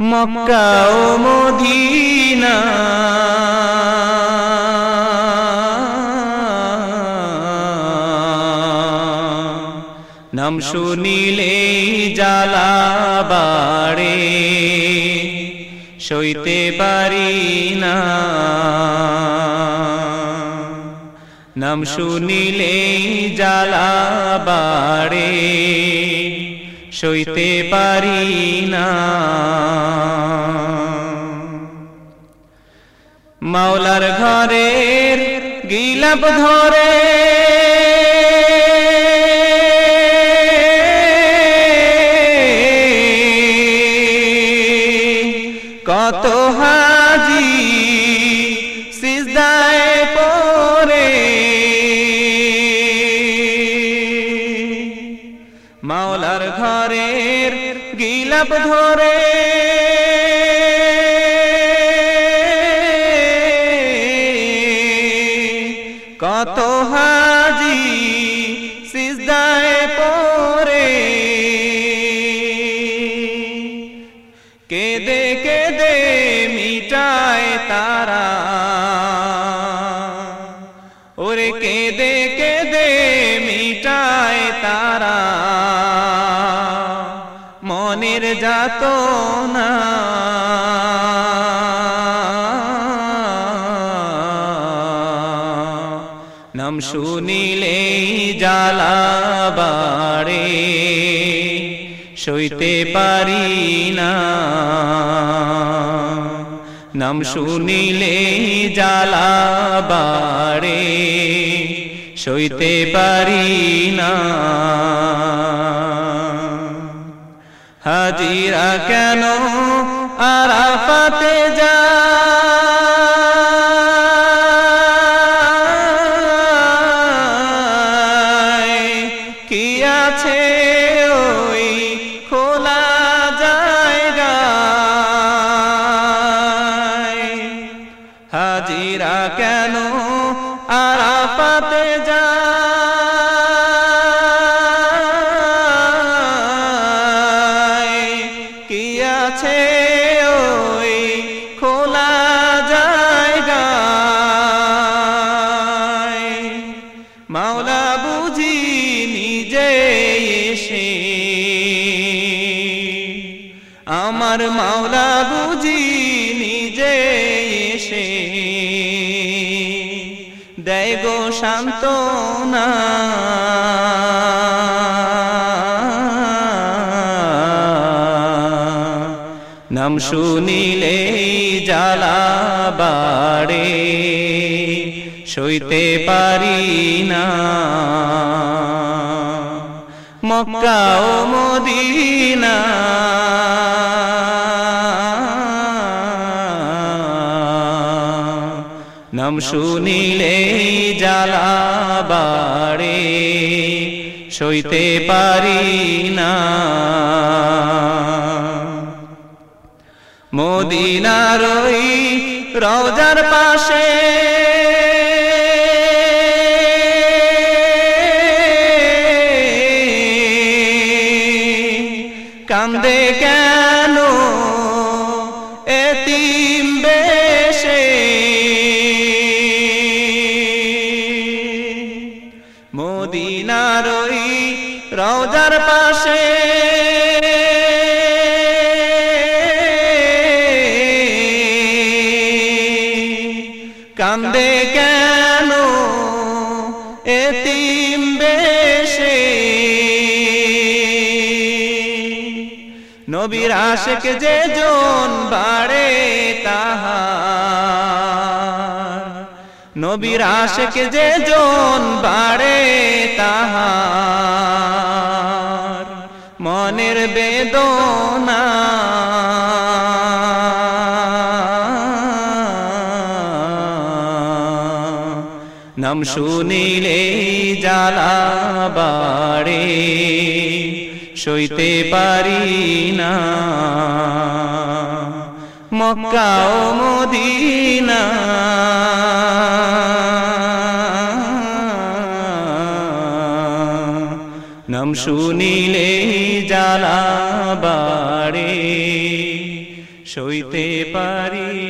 মক্কা ও মদিনা। নাম শুনিলে জালা বাড়ে সইতে পারি না। নাম শুনিলে জালা বাড়ে। সইতে পারি না। মাওলার ঘরের গিলাপ ধরে মাওলার ঘরের গিলাপ ধরে। কত হাজি সিজদায় পরে মনের যাত না নাম শুনিলে জালা বাড়ে, সইতে পারি না। নাম শুনিলে জালা বাড়ে, সইতে পারি না। হাজিরা কেন? আরাফাতে আমার মাওলা বুঝি নিজে এসে। দেয় গো শান্ত না নাম শুনিলে জালা বাড়ে, সইতে পারি না। মক্কা ও মদিনা। নাম শুনিলে জালা বাড়ে সইতে পারি না। মদিনার রওজার পাশে কান্দে কেন? এতিম বেশে। মদিনার ওই রওজার পাশে। কান্দে কেন? এতিম বেশে। নবীর আশেক যে জন বাড়ে তাহার। নবীর আশেক যে জন বাড়ে তাহার। মনের বেদনা। নাম শুনিলে জালা বাড়ে। সইতে পারি না। মক্কা ও মদিনা। নাম শুনিলে জালা বাড়ে। সইতে পারি